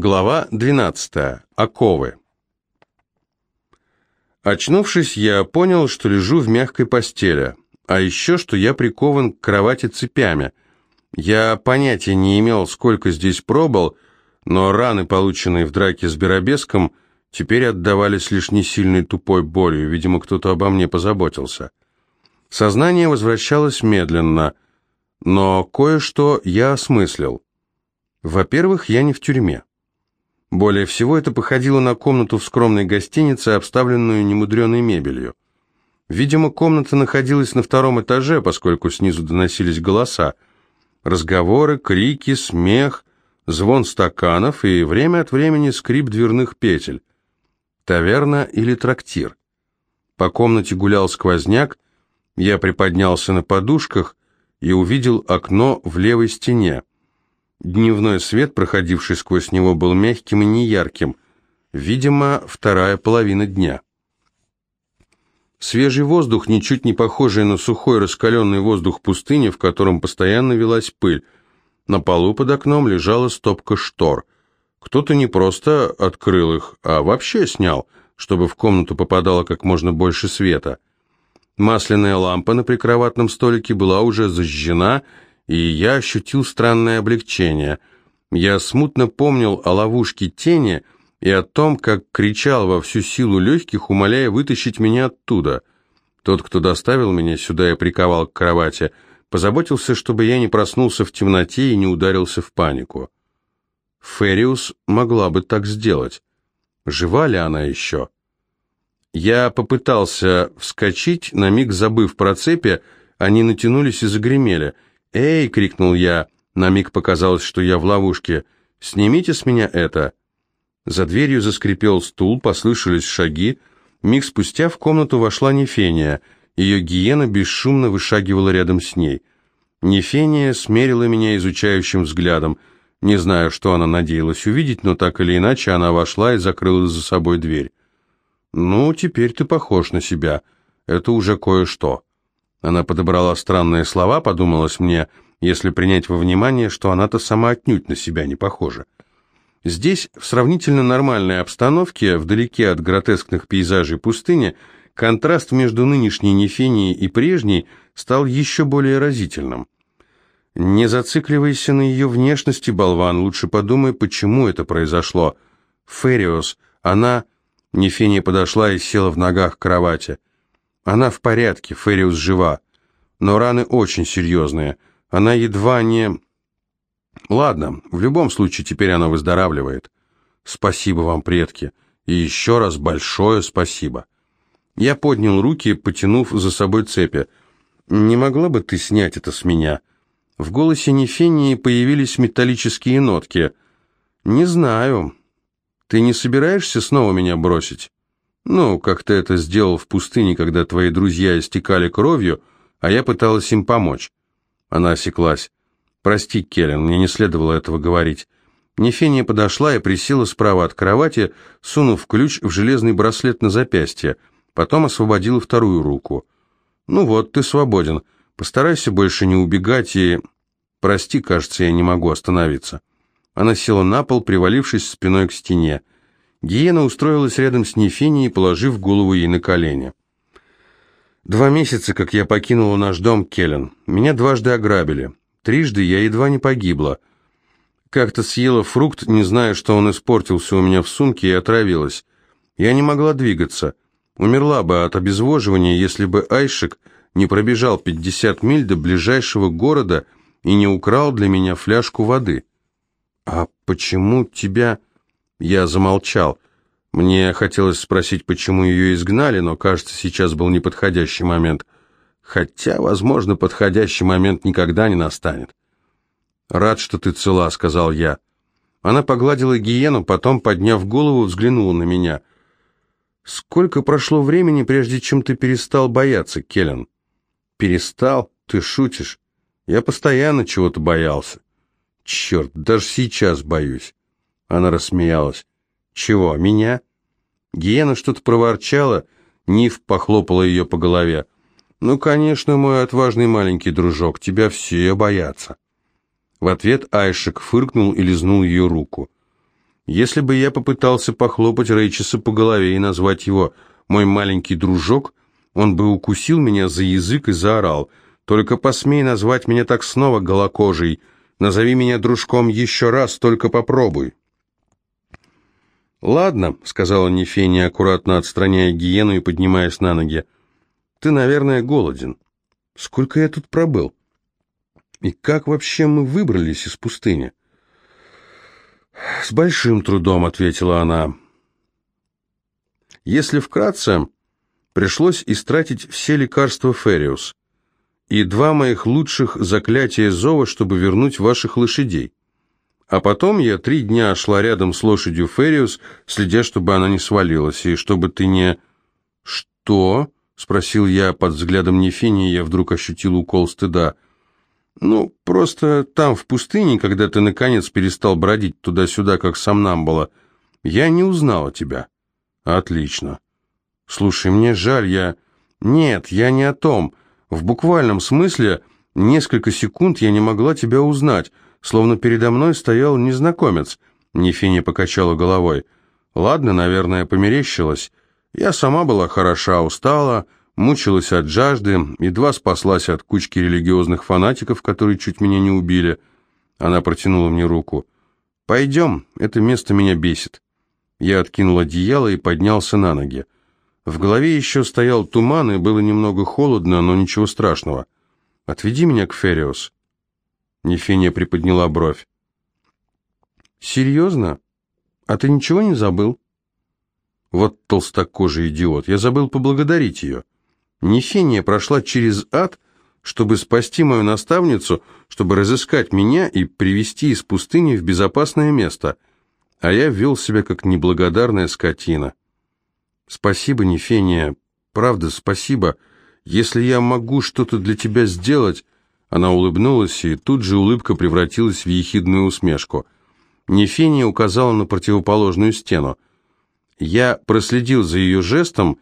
Глава 12. Оковы. Очнувшись, я понял, что лежу в мягкой постели, а еще, что я прикован к кровати цепями. Я понятия не имел, сколько здесь пробыл, но раны, полученные в драке с Беробеском, теперь отдавались лишь несильной тупой болью, видимо, кто-то обо мне позаботился. Сознание возвращалось медленно, но кое-что я осмыслил. Во-первых, я не в тюрьме. Более всего это походило на комнату в скромной гостинице, обставленную немудреной мебелью. Видимо, комната находилась на втором этаже, поскольку снизу доносились голоса. Разговоры, крики, смех, звон стаканов и время от времени скрип дверных петель. Таверна или трактир. По комнате гулял сквозняк, я приподнялся на подушках и увидел окно в левой стене. Дневной свет, проходивший сквозь него, был мягким и неярким. Видимо, вторая половина дня. Свежий воздух, ничуть не похожий на сухой раскаленный воздух пустыни, в котором постоянно велась пыль. На полу под окном лежала стопка штор. Кто-то не просто открыл их, а вообще снял, чтобы в комнату попадало как можно больше света. Масляная лампа на прикроватном столике была уже зажжена, и я ощутил странное облегчение. Я смутно помнил о ловушке тени и о том, как кричал во всю силу легких, умоляя вытащить меня оттуда. Тот, кто доставил меня сюда и приковал к кровати, позаботился, чтобы я не проснулся в темноте и не ударился в панику. Фериус могла бы так сделать. Жива ли она еще? Я попытался вскочить, на миг забыв про цепи, они натянулись и загремели — «Эй!» — крикнул я. На миг показалось, что я в ловушке. «Снимите с меня это!» За дверью заскрипел стул, послышались шаги. Миг спустя в комнату вошла Нефения. Ее гиена бесшумно вышагивала рядом с ней. Нефения смерила меня изучающим взглядом. Не знаю, что она надеялась увидеть, но так или иначе она вошла и закрыла за собой дверь. «Ну, теперь ты похож на себя. Это уже кое-что». Она подобрала странные слова, подумалось мне, если принять во внимание, что она-то сама отнюдь на себя не похожа. Здесь, в сравнительно нормальной обстановке, вдалеке от гротескных пейзажей пустыни, контраст между нынешней Нефенией и прежней стал еще более разительным. Не зацикливайся на ее внешности, болван, лучше подумай, почему это произошло. Фериос, она... Нефения подошла и села в ногах кровати. Она в порядке, Фериус жива. Но раны очень серьезные. Она едва не... Ладно, в любом случае теперь она выздоравливает. Спасибо вам, предки. И еще раз большое спасибо. Я поднял руки, потянув за собой цепи. Не могла бы ты снять это с меня? В голосе Нефении появились металлические нотки. Не знаю. Ты не собираешься снова меня бросить? Ну, как ты это сделал в пустыне, когда твои друзья истекали кровью, а я пыталась им помочь. Она осеклась. Прости, Келлен, мне не следовало этого говорить. Нефения подошла и присела справа от кровати, сунув ключ в железный браслет на запястье, потом освободила вторую руку. «Ну вот, ты свободен. Постарайся больше не убегать и...» «Прости, кажется, я не могу остановиться». Она села на пол, привалившись спиной к стене. Гиена устроилась рядом с Нефенией, положив голову ей на колени. «Два месяца, как я покинула наш дом, Келлен. Меня дважды ограбили. Трижды я едва не погибла. Как-то съела фрукт, не зная, что он испортился у меня в сумке, и отравилась. Я не могла двигаться. Умерла бы от обезвоживания, если бы Айшик не пробежал 50 миль до ближайшего города и не украл для меня фляжку воды. А почему тебя... Я замолчал. Мне хотелось спросить, почему ее изгнали, но, кажется, сейчас был неподходящий момент. Хотя, возможно, подходящий момент никогда не настанет. «Рад, что ты цела», — сказал я. Она погладила гиену, потом, подняв голову, взглянула на меня. «Сколько прошло времени, прежде чем ты перестал бояться, Келлен?» «Перестал? Ты шутишь? Я постоянно чего-то боялся. Черт, даже сейчас боюсь. Она рассмеялась. «Чего, меня?» Гиена что-то проворчала, Ниф похлопала ее по голове. «Ну, конечно, мой отважный маленький дружок, тебя все боятся». В ответ Айшек фыркнул и лизнул ее руку. Если бы я попытался похлопать Рейчеса по голове и назвать его «мой маленький дружок», он бы укусил меня за язык и заорал. «Только посмей назвать меня так снова голокожей. Назови меня дружком еще раз, только попробуй». «Ладно», — сказала Нефения, аккуратно отстраняя гиену и поднимаясь на ноги. «Ты, наверное, голоден. Сколько я тут пробыл? И как вообще мы выбрались из пустыни?» «С большим трудом», — ответила она. «Если вкратце, пришлось истратить все лекарства Фериус и два моих лучших заклятия зова, чтобы вернуть ваших лошадей. А потом я три дня шла рядом с лошадью Фериус, следя, чтобы она не свалилась, и чтобы ты не...» «Что?» — спросил я под взглядом Нефини, и я вдруг ощутил укол стыда — «Ну, просто там, в пустыне, когда ты, наконец, перестал бродить туда-сюда, как сам нам было, я не узнала тебя». «Отлично. Слушай, мне жаль, я...» «Нет, я не о том. В буквальном смысле несколько секунд я не могла тебя узнать, словно передо мной стоял незнакомец». Нефиня покачала головой. «Ладно, наверное, померещилась. Я сама была хороша, устала, мучилась от жажды, едва спаслась от кучки религиозных фанатиков, которые чуть меня не убили. Она протянула мне руку. «Пойдем, это место меня бесит». Я откинул одеяло и поднялся на ноги. В голове еще стоял туман, и было немного холодно, но ничего страшного. «Отведи меня к Фериус». Нефения приподняла бровь. «Серьезно? А ты ничего не забыл?» «Вот толстокожий идиот, я забыл поблагодарить ее». Нефения прошла через ад, чтобы спасти мою наставницу, чтобы разыскать меня и привести из пустыни в безопасное место, а я вел себя как неблагодарная скотина. Спасибо, Нефения, правда, спасибо. Если я могу что-то для тебя сделать... Она улыбнулась, и тут же улыбка превратилась в ехидную усмешку. Нефения указала на противоположную стену. Я проследил за ее жестом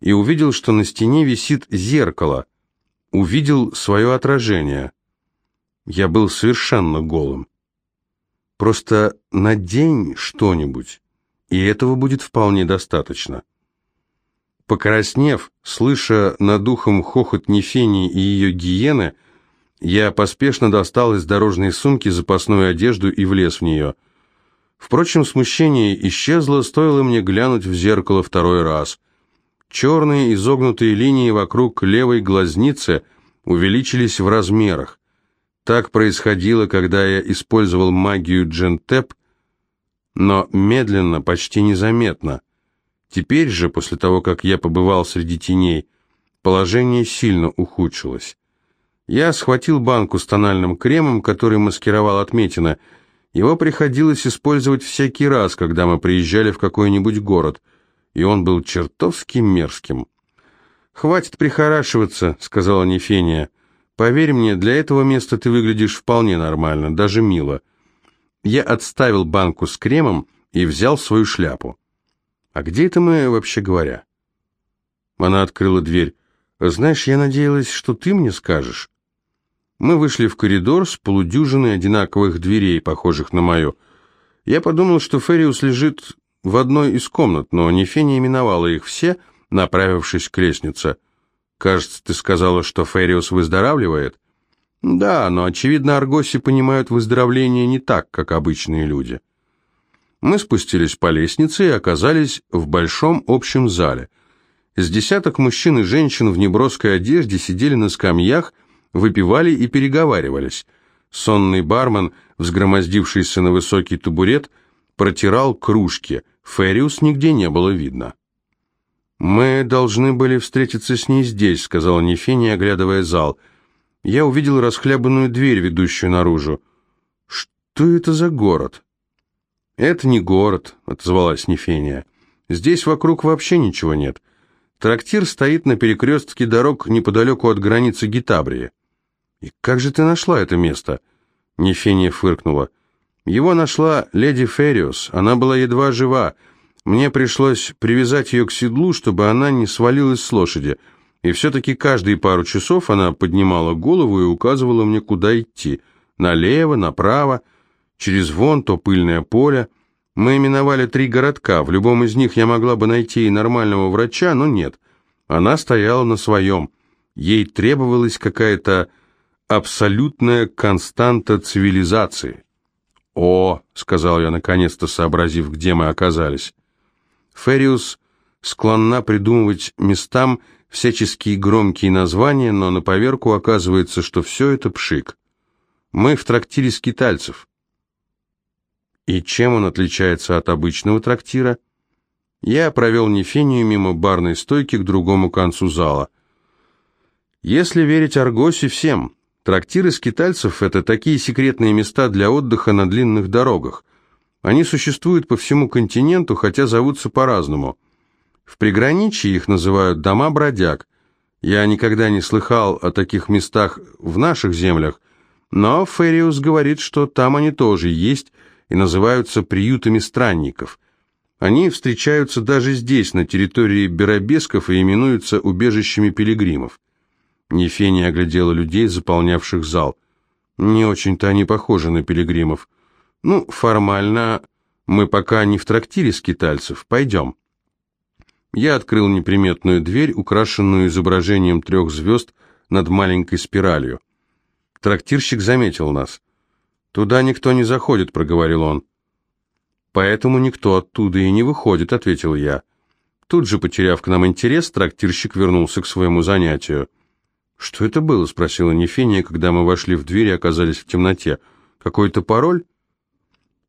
и увидел, что на стене висит зеркало. Увидел свое отражение. Я был совершенно голым. Просто надень что-нибудь, и этого будет вполне достаточно. Покраснев, слыша над ухом хохот Нефени и ее гиены, я поспешно достал из дорожной сумки запасную одежду и влез в нее. Впрочем, смущение исчезло, стоило мне глянуть в зеркало второй раз — Черные изогнутые линии вокруг левой глазницы увеличились в размерах. Так происходило, когда я использовал магию Джентеп, но медленно, почти незаметно. Теперь же, после того, как я побывал среди теней, положение сильно ухудшилось. Я схватил банку с тональным кремом, который маскировал отметина. Его приходилось использовать всякий раз, когда мы приезжали в какой-нибудь город – и он был чертовски мерзким. «Хватит прихорашиваться», — сказала Нефения. «Поверь мне, для этого места ты выглядишь вполне нормально, даже мило». Я отставил банку с кремом и взял свою шляпу. «А где это мы, вообще говоря?» Она открыла дверь. «Знаешь, я надеялась, что ты мне скажешь». Мы вышли в коридор с полудюжиной одинаковых дверей, похожих на мою. Я подумал, что Фериус лежит в одной из комнат, но Нефения именовала их все, направившись к лестнице. «Кажется, ты сказала, что Фериус выздоравливает?» «Да, но, очевидно, Аргоси понимают выздоровление не так, как обычные люди». Мы спустились по лестнице и оказались в большом общем зале. С десяток мужчин и женщин в неброской одежде сидели на скамьях, выпивали и переговаривались. Сонный бармен, взгромоздившийся на высокий табурет, протирал кружки. Фериус нигде не было видно. «Мы должны были встретиться с ней здесь», — сказала Нефения, оглядывая зал. Я увидел расхлябанную дверь, ведущую наружу. «Что это за город?» «Это не город», — отозвалась Нефения. «Здесь вокруг вообще ничего нет. Трактир стоит на перекрестке дорог неподалеку от границы Гитабрии». «И как же ты нашла это место?» Нефения фыркнула. Его нашла леди Фериус, она была едва жива. Мне пришлось привязать ее к седлу, чтобы она не свалилась с лошади. И все-таки каждые пару часов она поднимала голову и указывала мне, куда идти. Налево, направо, через вон то пыльное поле. Мы именовали три городка, в любом из них я могла бы найти и нормального врача, но нет. Она стояла на своем. Ей требовалась какая-то абсолютная константа цивилизации. «О», — сказал я, наконец-то сообразив, где мы оказались. Фериус склонна придумывать местам всяческие громкие названия, но на поверку оказывается, что все это пшик. Мы в трактире скитальцев. И чем он отличается от обычного трактира? Я провел Нефению мимо барной стойки к другому концу зала. Если верить Аргосе всем, трактиры скитальцев – это такие секретные места для отдыха на длинных дорогах. Они существуют по всему континенту, хотя зовутся по-разному. В приграничье их называют «дома бродяг». Я никогда не слыхал о таких местах в наших землях, но Фериус говорит, что там они тоже есть и называются приютами странников. Они встречаются даже здесь, на территории Беробесков, и именуются убежищами пилигримов. Нефения оглядела людей, заполнявших зал. Не очень-то они похожи на пилигримов. Ну, формально, мы пока не в трактире скитальцев. Пойдем. Я открыл неприметную дверь, украшенную изображением трех звезд над маленькой спиралью. Трактирщик заметил нас. «Туда никто не заходит», — проговорил он. «Поэтому никто оттуда и не выходит», — ответил я. Тут же, потеряв к нам интерес, трактирщик вернулся к своему занятию. «Что это было?» — спросила Нефения, когда мы вошли в дверь и оказались в темноте. «Какой-то пароль?»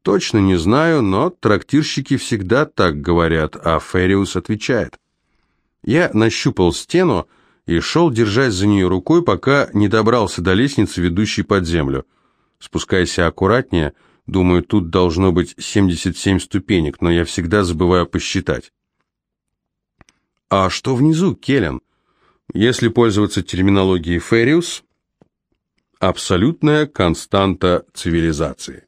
«Точно не знаю, но трактирщики всегда так говорят», а Фериус отвечает. Я нащупал стену, и шел, держась за нее рукой, пока не добрался до лестницы, ведущей под землю. Спускайся аккуратнее, думаю, тут должно быть 77 ступенек, но я всегда забываю посчитать. А что внизу, Келлен? Если пользоваться терминологией Фериус, абсолютная константа цивилизации.